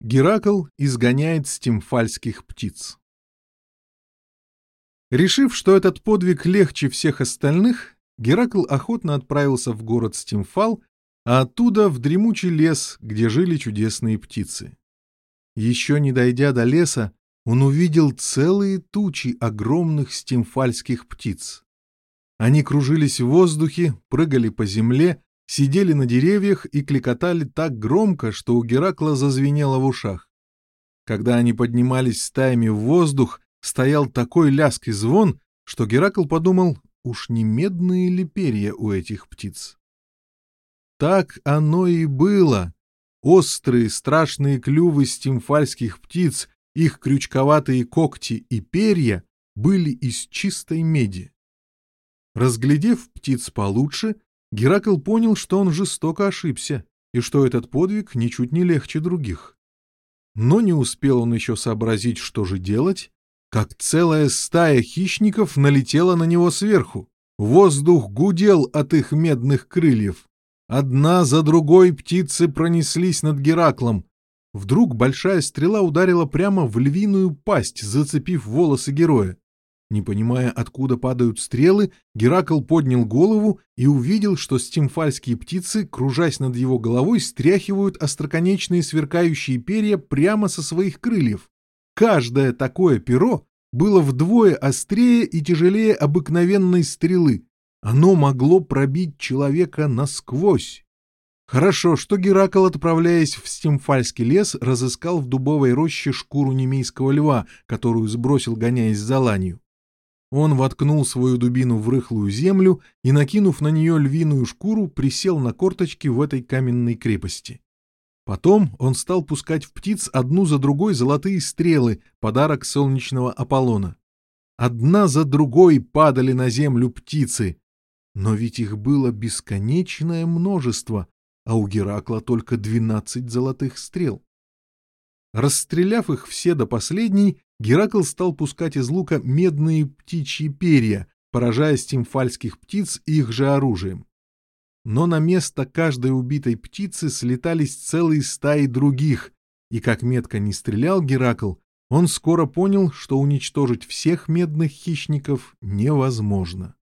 Геракл изгоняет стимфальских птиц. Решив, что этот подвиг легче всех остальных, Геракл охотно отправился в город Стимфал, а оттуда в дремучий лес, где жили чудесные птицы. Еще не дойдя до леса, он увидел целые тучи огромных стимфальских птиц. Они кружились в воздухе, прыгали по земле, сидели на деревьях и кликотали так громко, что у Геракла зазвенело в ушах. Когда они поднимались стаями в воздух, стоял такой ляск и звон, что Геракл подумал, уж не медные ли перья у этих птиц. Так оно и было. Острые страшные клювы стимфальских птиц, их крючковатые когти и перья были из чистой меди. Разглядев птиц получше, Геракл понял, что он жестоко ошибся, и что этот подвиг ничуть не легче других. Но не успел он еще сообразить, что же делать, как целая стая хищников налетела на него сверху. Воздух гудел от их медных крыльев. Одна за другой птицы пронеслись над Гераклом. Вдруг большая стрела ударила прямо в львиную пасть, зацепив волосы героя. Не понимая, откуда падают стрелы, Геракл поднял голову и увидел, что стимфальские птицы, кружась над его головой, стряхивают остроконечные сверкающие перья прямо со своих крыльев. Каждое такое перо было вдвое острее и тяжелее обыкновенной стрелы. Оно могло пробить человека насквозь. Хорошо, что Геракл, отправляясь в Стимфальский лес, разыскал в дубовой роще шкуру немейского льва, которую сбросил, гоняясь за ланью. Он воткнул свою дубину в рыхлую землю и, накинув на нее львиную шкуру, присел на корточки в этой каменной крепости. Потом он стал пускать в птиц одну за другой золотые стрелы, подарок солнечного Аполлона. Одна за другой падали на землю птицы, но ведь их было бесконечное множество, а у Геракла только двенадцать золотых стрел. Расстреляв их все до последней, Геракл стал пускать из лука медные птичьи перья, поражая стимфальских птиц их же оружием. Но на место каждой убитой птицы слетались целые стаи других, и как метко не стрелял Геракл, он скоро понял, что уничтожить всех медных хищников невозможно.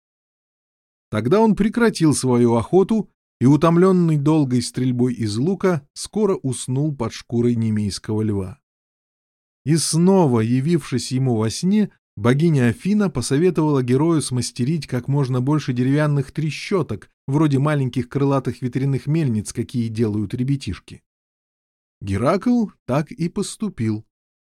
Тогда он прекратил свою охоту и, утомленный долгой стрельбой из лука, скоро уснул под шкурой немейского льва. И снова, явившись ему во сне, богиня Афина посоветовала герою смастерить как можно больше деревянных трещоток, вроде маленьких крылатых ветряных мельниц, какие делают ребятишки. Геракл так и поступил.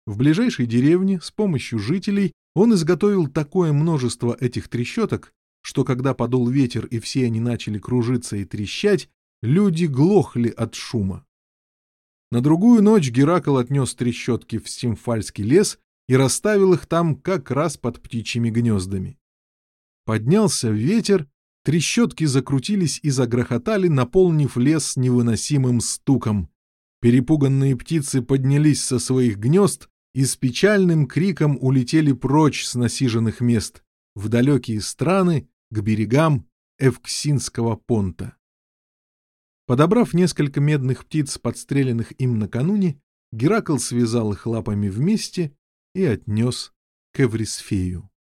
В ближайшей деревне с помощью жителей он изготовил такое множество этих трещоток, что когда подул ветер и все они начали кружиться и трещать, люди глохли от шума. На другую ночь Геракл отнес трещотки в Симфальский лес и расставил их там как раз под птичьими гнездами. Поднялся ветер, трещотки закрутились и загрохотали, наполнив лес невыносимым стуком. Перепуганные птицы поднялись со своих гнезд и с печальным криком улетели прочь с насиженных мест, в далекие страны, к берегам Эвксинского понта. Подобрав несколько медных птиц, подстреленных им накануне, Геракл связал их лапами вместе и отнес к Эврисфею.